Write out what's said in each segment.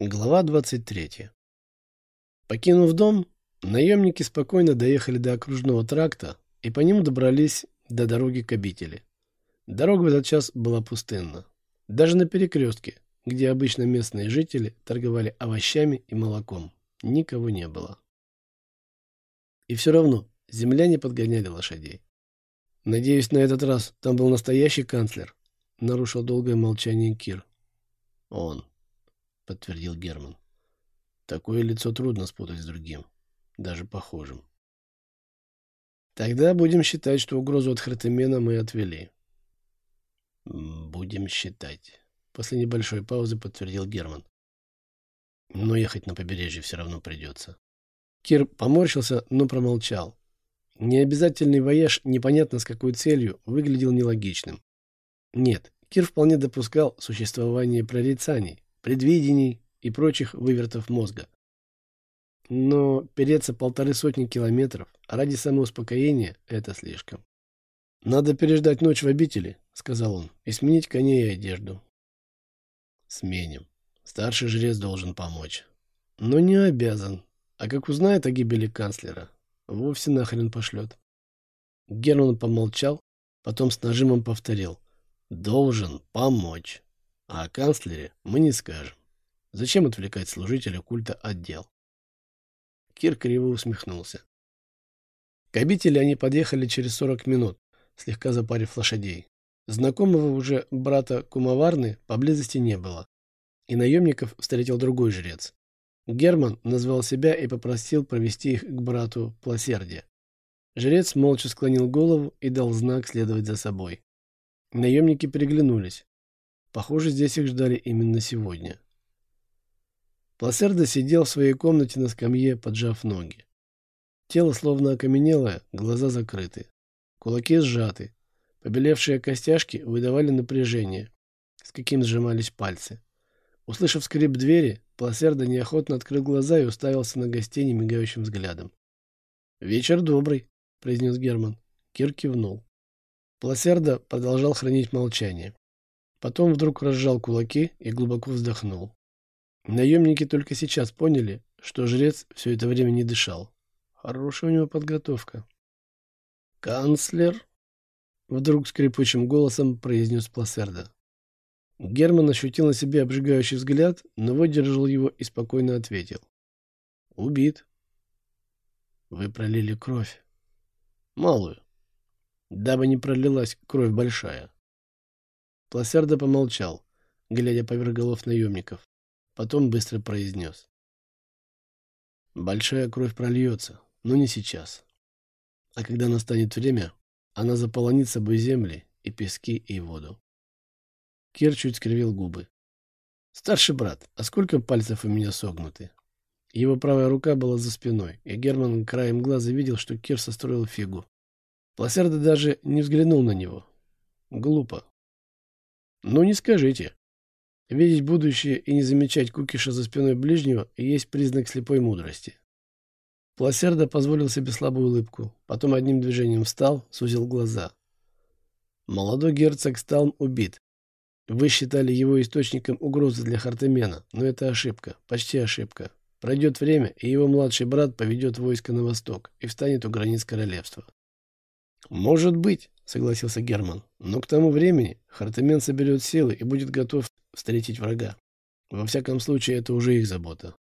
Глава 23. Покинув дом, наемники спокойно доехали до окружного тракта и по нему добрались до дороги к обители. Дорога в этот час была пустынна. Даже на перекрестке, где обычно местные жители торговали овощами и молоком, никого не было. И все равно земляне подгоняли лошадей. «Надеюсь, на этот раз там был настоящий канцлер», — нарушил долгое молчание Кир. «Он», подтвердил Герман. Такое лицо трудно спутать с другим, даже похожим. Тогда будем считать, что угрозу от Хартемена мы отвели. Будем считать. После небольшой паузы подтвердил Герман. Но ехать на побережье все равно придется. Кир поморщился, но промолчал. Необязательный вояж, непонятно с какой целью, выглядел нелогичным. Нет, Кир вполне допускал существование прорицаний, предвидений и прочих вывертов мозга. Но переться полторы сотни километров ради самоуспокоения – это слишком. «Надо переждать ночь в обители», – сказал он, – «и сменить коней и одежду». «Сменим. Старший жрец должен помочь». «Но не обязан. А как узнает о гибели канцлера, вовсе нахрен пошлет». Герман помолчал, потом с нажимом повторил. «Должен помочь». А о канцлере мы не скажем. Зачем отвлекать служителя культа от дел? Кир криво усмехнулся. К обители они подъехали через 40 минут, слегка запарив лошадей. Знакомого уже брата Кумаварны поблизости не было. И наемников встретил другой жрец. Герман назвал себя и попросил провести их к брату Пласерде. Жрец молча склонил голову и дал знак следовать за собой. Наемники переглянулись. Похоже, здесь их ждали именно сегодня. Пласердо сидел в своей комнате на скамье, поджав ноги. Тело словно окаменелое, глаза закрыты. Кулаки сжаты. Побелевшие костяшки выдавали напряжение, с каким сжимались пальцы. Услышав скрип двери, Пласердо неохотно открыл глаза и уставился на гостей немигающим взглядом. «Вечер добрый», — произнес Герман. Кир кивнул. Пласердо продолжал хранить молчание. Потом вдруг разжал кулаки и глубоко вздохнул. Наемники только сейчас поняли, что жрец все это время не дышал. Хорошая у него подготовка. «Канцлер?» — вдруг скрипучим голосом произнес Пласерда. Герман ощутил на себе обжигающий взгляд, но выдержал его и спокойно ответил. «Убит». «Вы пролили кровь. Малую. Дабы не пролилась кровь большая». Пласердо помолчал, глядя поверх голов наемников. Потом быстро произнес. Большая кровь прольется, но не сейчас. А когда настанет время, она заполонит собой земли и пески и воду. Кир чуть скривил губы. «Старший брат, а сколько пальцев у меня согнуты?» Его правая рука была за спиной, и Герман краем глаза видел, что Кир состроил фигу. Пласердо даже не взглянул на него. Глупо. Ну, не скажите. Видеть будущее и не замечать кукиша за спиной ближнего есть признак слепой мудрости. Пласердо позволил себе слабую улыбку, потом одним движением встал, сузил глаза. Молодой герцог стал убит. Вы считали его источником угрозы для Хартемена, но это ошибка, почти ошибка. Пройдет время, и его младший брат поведет войско на восток и встанет у границ королевства. «Может быть», — согласился Герман. «Но к тому времени Хартемен соберет силы и будет готов встретить врага. Во всяком случае, это уже их забота.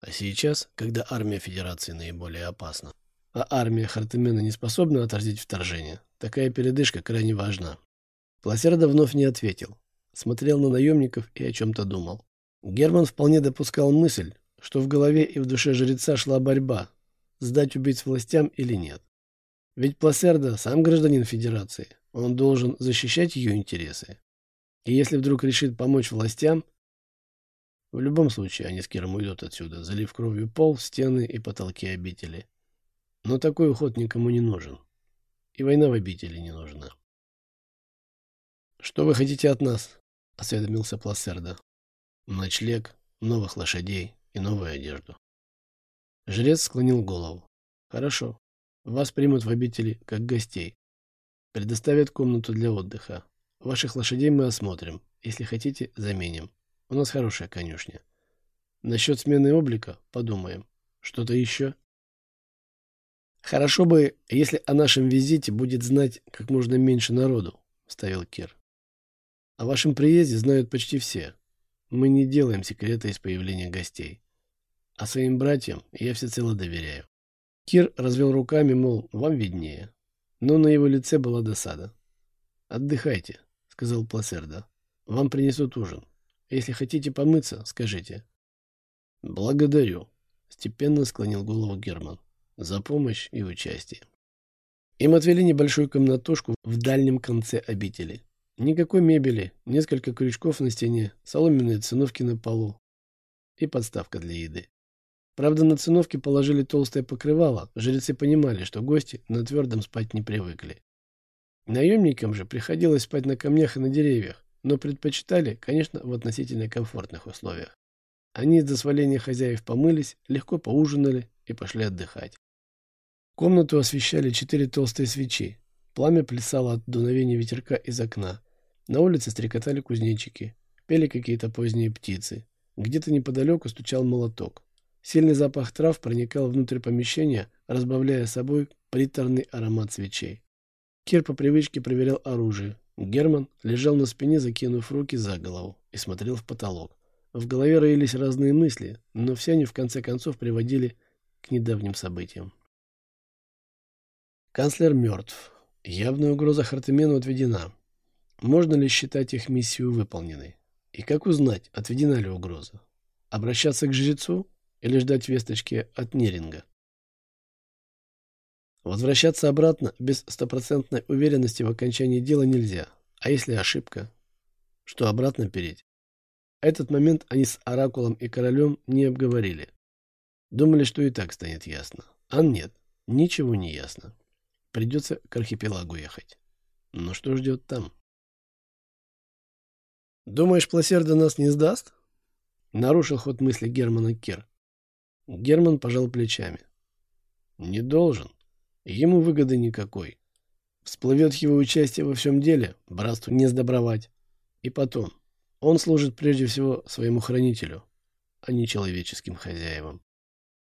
А сейчас, когда армия Федерации наиболее опасна, а армия Хартемена не способна отразить вторжение, такая передышка крайне важна». Пласерда вновь не ответил. Смотрел на наемников и о чем-то думал. Герман вполне допускал мысль, что в голове и в душе жреца шла борьба, сдать убийц властям или нет. Ведь Пласерда сам гражданин Федерации. Он должен защищать ее интересы. И если вдруг решит помочь властям, в любом случае они с Киром уйдут отсюда, залив кровью пол, стены и потолки обители. Но такой уход никому не нужен. И война в обители не нужна. «Что вы хотите от нас?» — осведомился Пласерда. «Ночлег, новых лошадей и новую одежду». Жрец склонил голову. «Хорошо. Вас примут в обители как гостей. Предоставят комнату для отдыха. Ваших лошадей мы осмотрим. Если хотите, заменим. У нас хорошая конюшня. Насчет смены облика подумаем. Что-то еще? Хорошо бы, если о нашем визите будет знать как можно меньше народу, вставил Кир. О вашем приезде знают почти все. Мы не делаем секрета из появления гостей. А своим братьям я всецело доверяю. Кир развел руками, мол, вам виднее. Но на его лице была досада. «Отдыхайте», — сказал Пласерда. «Вам принесут ужин. Если хотите помыться, скажите». «Благодарю», — степенно склонил голову Герман, — «за помощь и участие». Им отвели небольшую комнатушку в дальнем конце обители. Никакой мебели, несколько крючков на стене, соломенные циновки на полу и подставка для еды. Правда, на циновке положили толстое покрывало, жрецы понимали, что гости на твердом спать не привыкли. Наемникам же приходилось спать на камнях и на деревьях, но предпочитали, конечно, в относительно комфортных условиях. Они из-за хозяев помылись, легко поужинали и пошли отдыхать. Комнату освещали четыре толстые свечи. Пламя плясало от дуновения ветерка из окна. На улице стрекотали кузнечики. Пели какие-то поздние птицы. Где-то неподалеку стучал молоток. Сильный запах трав проникал внутрь помещения, разбавляя собой приторный аромат свечей. Кир по привычке проверял оружие. Герман лежал на спине, закинув руки за голову, и смотрел в потолок. В голове роились разные мысли, но все они в конце концов приводили к недавним событиям. Канцлер мертв. Явная угроза Хартемену отведена. Можно ли считать их миссию выполненной? И как узнать, отведена ли угроза? Обращаться к жрецу или ждать весточки от Неринга? Возвращаться обратно без стопроцентной уверенности в окончании дела нельзя. А если ошибка? Что обратно переть? Этот момент они с Оракулом и Королем не обговорили. Думали, что и так станет ясно. А нет, ничего не ясно. Придется к архипелагу ехать. Но что ждет там? «Думаешь, Пласерда нас не сдаст?» Нарушил ход мысли Германа Кер. Герман пожал плечами. «Не должен. Ему выгоды никакой. Всплывет его участие во всем деле, братству не сдобровать. И потом, он служит прежде всего своему хранителю, а не человеческим хозяевам.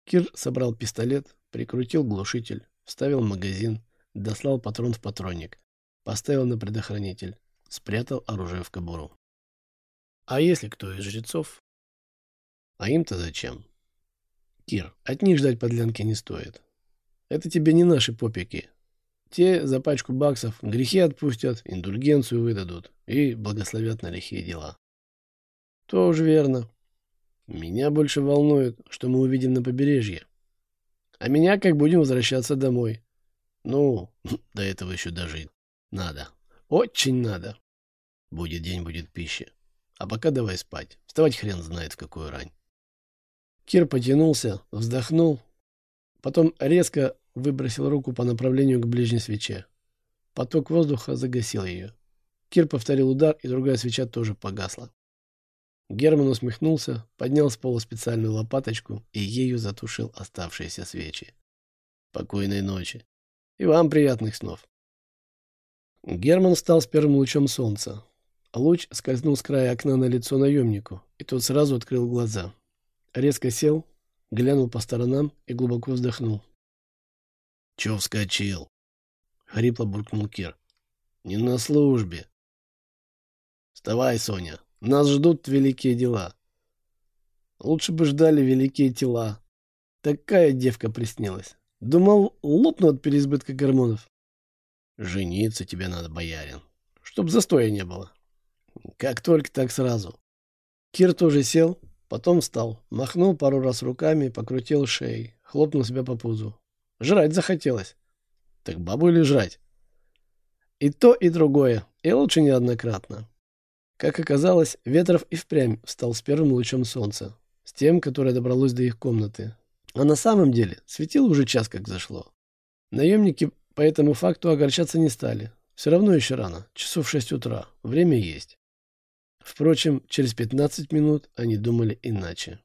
Кир собрал пистолет, прикрутил глушитель, вставил магазин, дослал патрон в патронник, поставил на предохранитель, спрятал оружие в кобуру. А если кто из жрецов? А им-то зачем? Кир, от них ждать подлянки не стоит. Это тебе не наши попики. Те за пачку баксов грехи отпустят, индульгенцию выдадут и благословят на лихие дела. Тоже верно. Меня больше волнует, что мы увидим на побережье. А меня как будем возвращаться домой. Ну, до этого еще дожить. Надо. Очень надо. Будет день, будет пища. А пока давай спать. Вставать хрен знает в какую рань. Кир потянулся, вздохнул, потом резко выбросил руку по направлению к ближней свече. Поток воздуха загасил ее. Кир повторил удар, и другая свеча тоже погасла. Герман усмехнулся, поднял с пола специальную лопаточку и ею затушил оставшиеся свечи. Покойной ночи. И вам приятных снов. Герман встал с первым лучом солнца. Луч скользнул с края окна на лицо наемнику, и тот сразу открыл глаза. Резко сел, глянул по сторонам и глубоко вздохнул. «Чё вскочил?» — хрипло буркнул Кир. «Не на службе». «Вставай, Соня, нас ждут великие дела. Лучше бы ждали великие тела. Такая девка приснилась. Думал, лопну от переизбытка гормонов. Жениться тебе надо, боярин, чтоб застоя не было. Как только, так сразу. Кир тоже сел, потом встал, махнул пару раз руками, покрутил шеей, хлопнул себя по пузу. Жрать захотелось. Так бабу или жрать? И то, и другое, и лучше неоднократно. Как оказалось, Ветров и впрямь встал с первым лучом солнца, с тем, которое добралось до их комнаты. А на самом деле светило уже час как зашло. Наемники по этому факту огорчаться не стали. Все равно еще рано, часов шесть утра, время есть. Впрочем, через пятнадцать минут они думали иначе.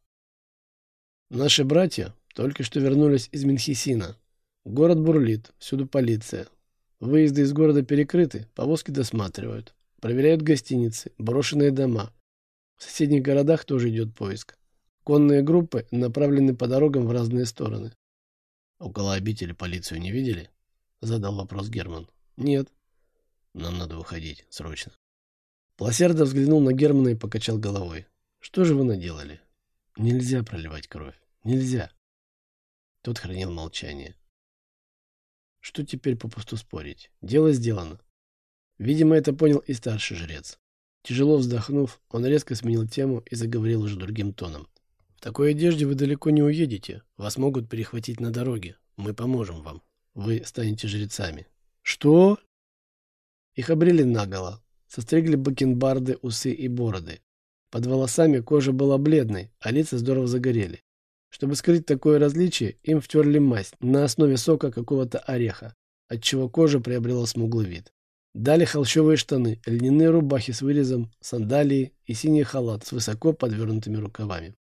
Наши братья только что вернулись из Минхисина. Город бурлит, всюду полиция. Выезды из города перекрыты, повозки досматривают. Проверяют гостиницы, брошенные дома. В соседних городах тоже идет поиск. Конные группы направлены по дорогам в разные стороны. Около обители полицию не видели? Задал вопрос Герман. Нет. Нам надо уходить. Срочно. Пласердо взглянул на Германа и покачал головой. Что же вы наделали? Нельзя проливать кровь. Нельзя. Тот хранил молчание. Что теперь попусту спорить? Дело сделано. Видимо, это понял и старший жрец. Тяжело вздохнув, он резко сменил тему и заговорил уже другим тоном. «В такой одежде вы далеко не уедете. Вас могут перехватить на дороге. Мы поможем вам. Вы станете жрецами». «Что?» Их обрели наголо. Состригли бакенбарды, усы и бороды. Под волосами кожа была бледной, а лица здорово загорели. Чтобы скрыть такое различие, им втерли масть на основе сока какого-то ореха, отчего кожа приобрела смуглый вид. Дали холщовые штаны, льняные рубахи с вырезом, сандалии и синий халат с высоко подвернутыми рукавами.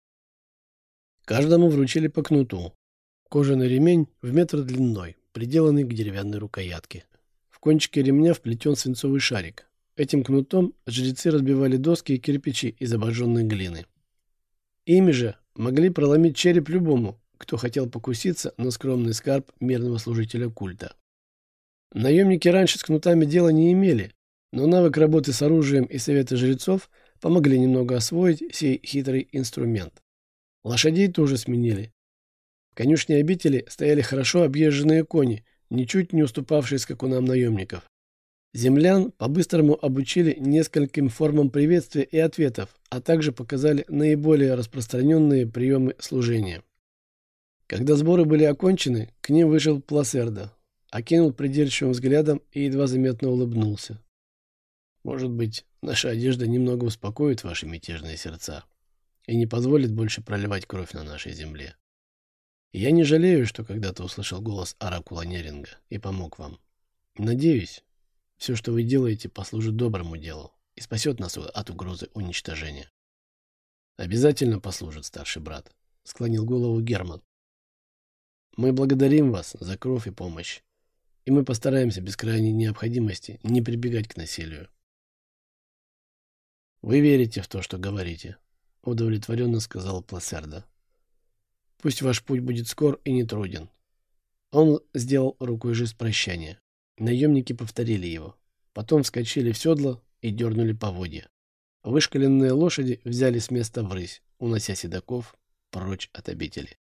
Каждому вручили по кнуту. Кожаный ремень в метр длиной, приделанный к деревянной рукоятке. В кончике ремня вплетен свинцовый шарик. Этим кнутом жрецы разбивали доски и кирпичи из обожженной глины. Ими же могли проломить череп любому, кто хотел покуситься на скромный скарб мирного служителя культа. Наемники раньше с кнутами дела не имели, но навык работы с оружием и советы жрецов помогли немного освоить сей хитрый инструмент. Лошадей тоже сменили. В конюшне обители стояли хорошо объезженные кони, ничуть не уступавшие скакунам наемников. Землян по-быстрому обучили нескольким формам приветствия и ответов, а также показали наиболее распространенные приемы служения. Когда сборы были окончены, к ним вышел Пласердо, окинул придирчивым взглядом и едва заметно улыбнулся. «Может быть, наша одежда немного успокоит ваши мятежные сердца и не позволит больше проливать кровь на нашей земле. Я не жалею, что когда-то услышал голос Оракула Неринга и помог вам. Надеюсь, все, что вы делаете, послужит доброму делу и спасет нас от угрозы уничтожения. Обязательно послужит, старший брат, склонил голову Герман. Мы благодарим вас за кровь и помощь, и мы постараемся без крайней необходимости не прибегать к насилию. Вы верите в то, что говорите, удовлетворенно сказал Пласерда. Пусть ваш путь будет скор и нетруден. Он сделал рукой жест прощания. Наемники повторили его. Потом вскочили в седло и дернули поводья. Вышкаленные лошади взяли с места врысь, унося седаков прочь от обители.